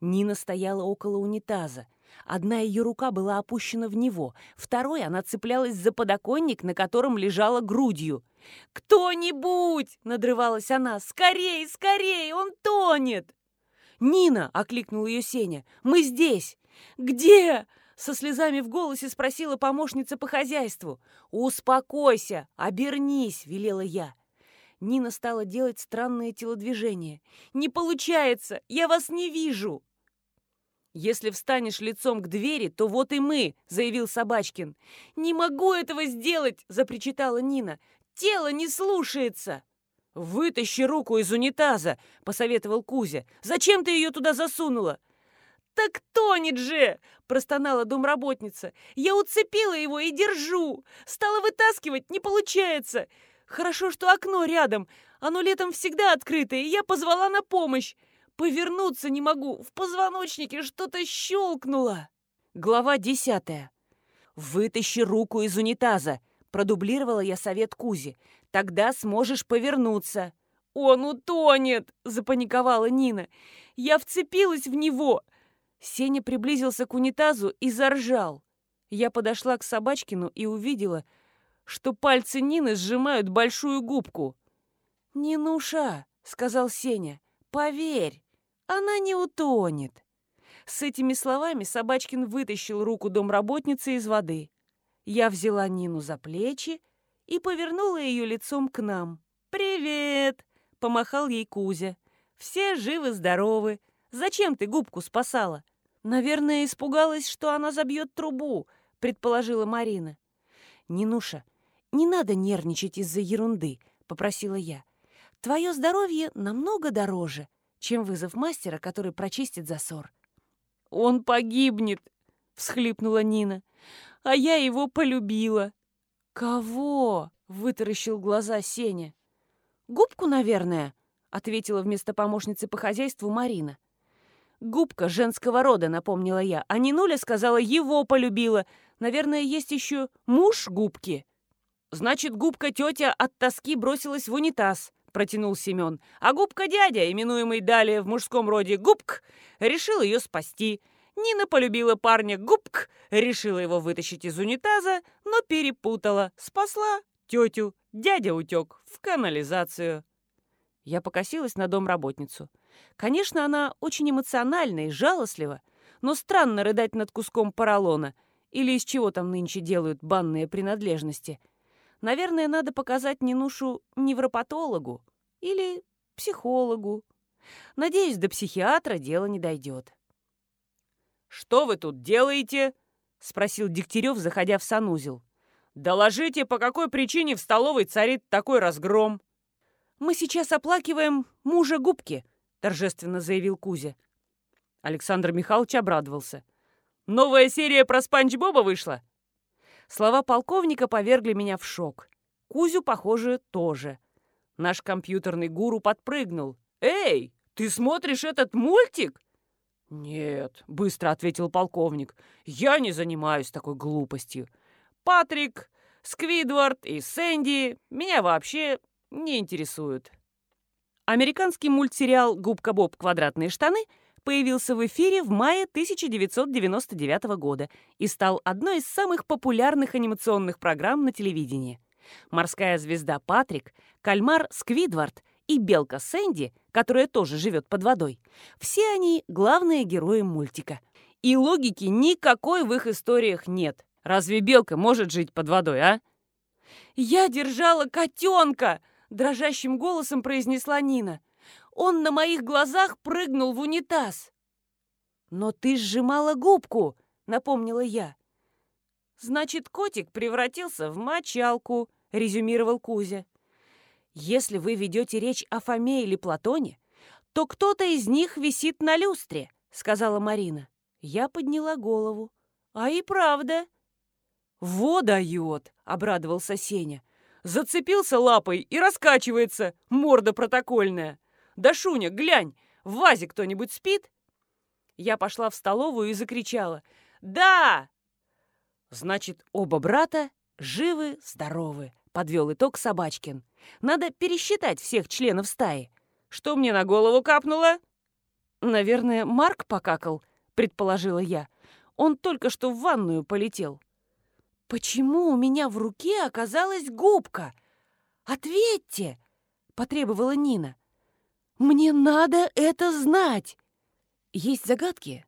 Нина стояла около унитаза. Одна ее рука была опущена в него, второй она цеплялась за подоконник, на котором лежала грудью. «Кто-нибудь!» — надрывалась она. «Скорей, скорей! Он тонет!» «Нина!» — окликнул ее Сеня. «Мы здесь!» «Где?» Со слезами в голосе спросила помощница по хозяйству. «Успокойся, обернись», — велела я. Нина стала делать странные телодвижения. «Не получается! Я вас не вижу!» «Если встанешь лицом к двери, то вот и мы», — заявил Собачкин. «Не могу этого сделать!» — запричитала Нина. «Тело не слушается!» «Вытащи руку из унитаза!» — посоветовал Кузя. «Зачем ты ее туда засунула?» «Так тонет же!» – простонала домработница. «Я уцепила его и держу! Стала вытаскивать, не получается! Хорошо, что окно рядом, оно летом всегда открыто, и я позвала на помощь. Повернуться не могу, в позвоночнике что-то щелкнуло!» Глава десятая. «Вытащи руку из унитаза!» – продублировала я совет Кузи. «Тогда сможешь повернуться!» «Он утонет!» – запаниковала Нина. «Я вцепилась в него!» Сеня приблизился к унитазу и заржал. Я подошла к Собачкину и увидела, что пальцы Нины сжимают большую губку. «Нинуша», — сказал Сеня, — «поверь, она не утонет». С этими словами Собачкин вытащил руку домработницы из воды. Я взяла Нину за плечи и повернула ее лицом к нам. «Привет!» — помахал ей Кузя. «Все живы-здоровы. Зачем ты губку спасала?» «Наверное, испугалась, что она забьет трубу», — предположила Марина. «Нинуша, не надо нервничать из-за ерунды», — попросила я. «Твое здоровье намного дороже, чем вызов мастера, который прочистит засор». «Он погибнет», — всхлипнула Нина. «А я его полюбила». «Кого?» — вытаращил глаза Сеня. «Губку, наверное», — ответила вместо помощницы по хозяйству Марина. Губка женского рода, напомнила я. А Нинуля сказала, его полюбила. Наверное, есть еще муж губки. Значит, губка тетя от тоски бросилась в унитаз, протянул Семен. А губка дядя, именуемый далее в мужском роде губк, решил ее спасти. Нина полюбила парня губк, решила его вытащить из унитаза, но перепутала. Спасла тетю Дядя утек в канализацию. Я покосилась на домработницу. Конечно, она очень эмоциональна и жалостлива, но странно рыдать над куском поролона или из чего там нынче делают банные принадлежности. Наверное, надо показать Нинушу невропатологу или психологу. Надеюсь, до психиатра дело не дойдет. «Что вы тут делаете?» — спросил Дегтярев, заходя в санузел. «Доложите, по какой причине в столовой царит такой разгром?» «Мы сейчас оплакиваем мужа губки», — торжественно заявил Кузя. Александр Михайлович обрадовался. «Новая серия про Спанч Боба вышла?» Слова полковника повергли меня в шок. Кузю, похоже, тоже. Наш компьютерный гуру подпрыгнул. «Эй, ты смотришь этот мультик?» «Нет», — быстро ответил полковник, — «я не занимаюсь такой глупостью. Патрик, Сквидвард и Сэнди меня вообще не интересуют». Американский мультсериал «Губка Боб. Квадратные штаны» появился в эфире в мае 1999 года и стал одной из самых популярных анимационных программ на телевидении. Морская звезда Патрик, кальмар Сквидвард и белка Сэнди, которая тоже живет под водой, все они главные герои мультика. И логики никакой в их историях нет. Разве белка может жить под водой, а? «Я держала котенка!» – дрожащим голосом произнесла Нина. «Он на моих глазах прыгнул в унитаз!» «Но ты сжимала губку!» – напомнила я. «Значит, котик превратился в мочалку», – резюмировал Кузя. «Если вы ведете речь о Фоме или Платоне, то кто-то из них висит на люстре», — сказала Марина. Я подняла голову. «А и правда». «Во дает!» — обрадовался Сеня. «Зацепился лапой и раскачивается, морда протокольная. Да, Шуня, глянь, в вазе кто-нибудь спит?» Я пошла в столовую и закричала. «Да!» Значит, оба брата живы, здоровы, подвел итог Собачкин. Надо пересчитать всех членов стаи. Что мне на голову капнуло? Наверное, Марк покакал, предположила я. Он только что в ванную полетел. Почему у меня в руке оказалась губка? Ответьте, потребовала Нина. Мне надо это знать. Есть загадки,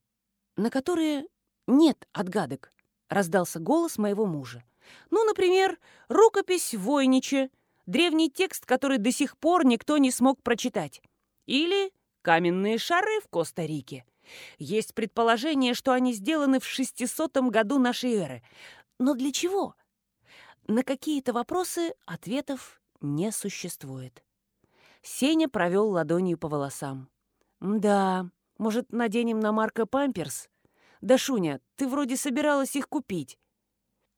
на которые нет отгадок, раздался голос моего мужа. Ну, например, рукопись Войнича, древний текст, который до сих пор никто не смог прочитать. Или каменные шары в Коста-Рике. Есть предположение, что они сделаны в 600 году нашей эры. Но для чего? На какие-то вопросы ответов не существует. Сеня провел ладонью по волосам. «Да, может, наденем на Марка памперс? Да, Шуня, ты вроде собиралась их купить».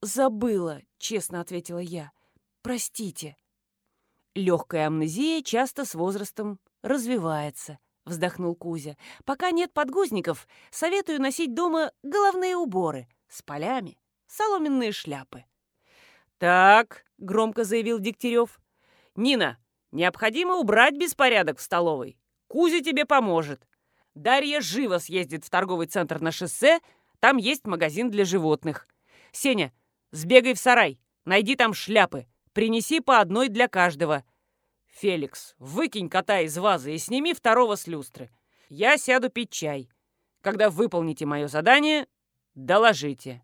«Забыла», — честно ответила я. «Простите». Легкая амнезия часто с возрастом развивается, вздохнул Кузя. Пока нет подгузников, советую носить дома головные уборы с полями, соломенные шляпы. Так, громко заявил Дегтярев. Нина, необходимо убрать беспорядок в столовой. Кузя тебе поможет. Дарья живо съездит в торговый центр на шоссе, там есть магазин для животных. Сеня, сбегай в сарай, найди там шляпы. Принеси по одной для каждого. Феликс, выкинь кота из вазы и сними второго с люстры. Я сяду пить чай. Когда выполните мое задание, доложите.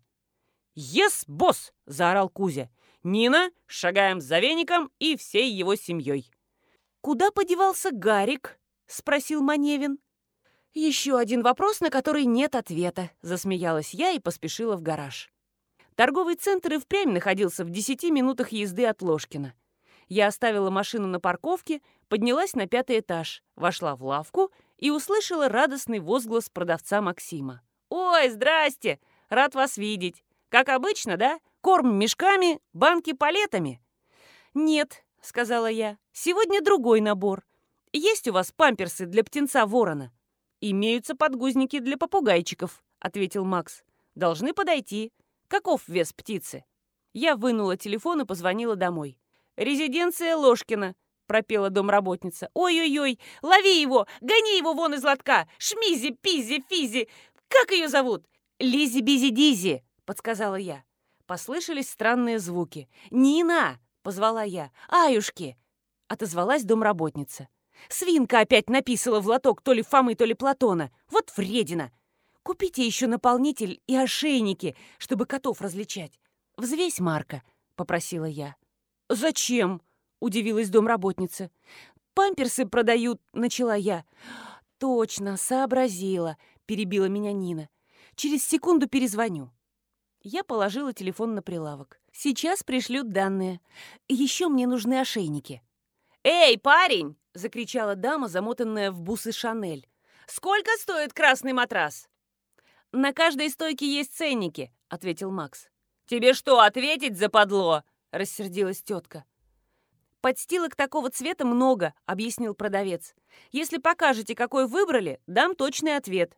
«Ес, босс!» — заорал Кузя. «Нина, шагаем за веником и всей его семьей». «Куда подевался Гарик?» — спросил Маневин. «Еще один вопрос, на который нет ответа», — засмеялась я и поспешила в гараж. Торговый центр и впрямь находился в 10 минутах езды от Ложкина. Я оставила машину на парковке, поднялась на пятый этаж, вошла в лавку и услышала радостный возглас продавца Максима. «Ой, здрасте! Рад вас видеть! Как обычно, да? Корм мешками, банки палетами?» «Нет», — сказала я, — «сегодня другой набор. Есть у вас памперсы для птенца ворона?» «Имеются подгузники для попугайчиков», — ответил Макс. «Должны подойти. Каков вес птицы?» Я вынула телефон и позвонила домой. «Резиденция Ложкина», — пропела домработница. «Ой-ой-ой, лови его! Гони его вон из лотка! Шмизи, пизи, физи! Как ее зовут?» «Лизи-бизи-дизи», — подсказала я. Послышались странные звуки. «Нина!» — позвала я. «Аюшки!» — отозвалась домработница. «Свинка опять написала в лоток то ли Фомы, то ли Платона. Вот вредина! Купите еще наполнитель и ошейники, чтобы котов различать. Взвесь, Марка!» — попросила я. «Зачем?» — удивилась домработница. «Памперсы продают», — начала я. «Точно, сообразила», — перебила меня Нина. «Через секунду перезвоню». Я положила телефон на прилавок. «Сейчас пришлют данные. Еще мне нужны ошейники». «Эй, парень!» — закричала дама, замотанная в бусы Шанель. «Сколько стоит красный матрас?» «На каждой стойке есть ценники», — ответил Макс. «Тебе что, ответить западло?» — рассердилась тетка. «Подстилок такого цвета много», — объяснил продавец. «Если покажете, какой выбрали, дам точный ответ».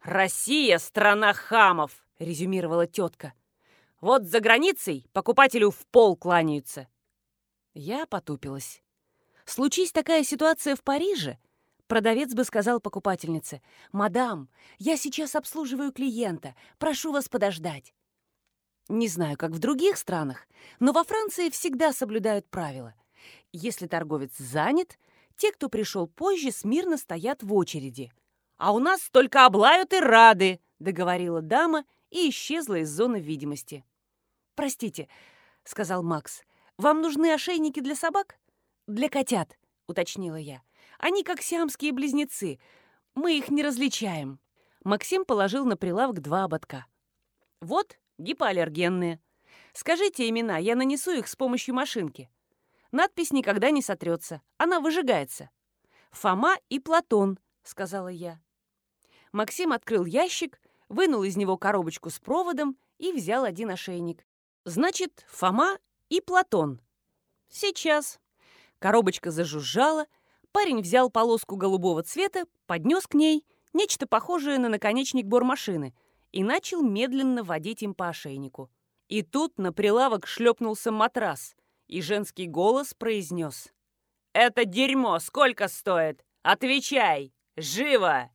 «Россия — страна хамов», — резюмировала тетка. «Вот за границей покупателю в пол кланяются». Я потупилась. Случись такая ситуация в Париже, продавец бы сказал покупательнице, «Мадам, я сейчас обслуживаю клиента, прошу вас подождать». Не знаю, как в других странах, но во Франции всегда соблюдают правила. Если торговец занят, те, кто пришел позже, смирно стоят в очереди. «А у нас только облают и рады», — договорила дама и исчезла из зоны видимости. «Простите», — сказал Макс, — «вам нужны ошейники для собак?» «Для котят», — уточнила я. «Они как сиамские близнецы. Мы их не различаем». Максим положил на прилавок два ободка. «Вот, гипоаллергенные. Скажите имена, я нанесу их с помощью машинки. Надпись никогда не сотрется, она выжигается. «Фома и Платон», — сказала я. Максим открыл ящик, вынул из него коробочку с проводом и взял один ошейник. «Значит, Фома и Платон». «Сейчас». Коробочка зажужжала, парень взял полоску голубого цвета, поднес к ней нечто похожее на наконечник бормашины и начал медленно водить им по ошейнику. И тут на прилавок шлепнулся матрас, и женский голос произнес. «Это дерьмо сколько стоит? Отвечай! Живо!»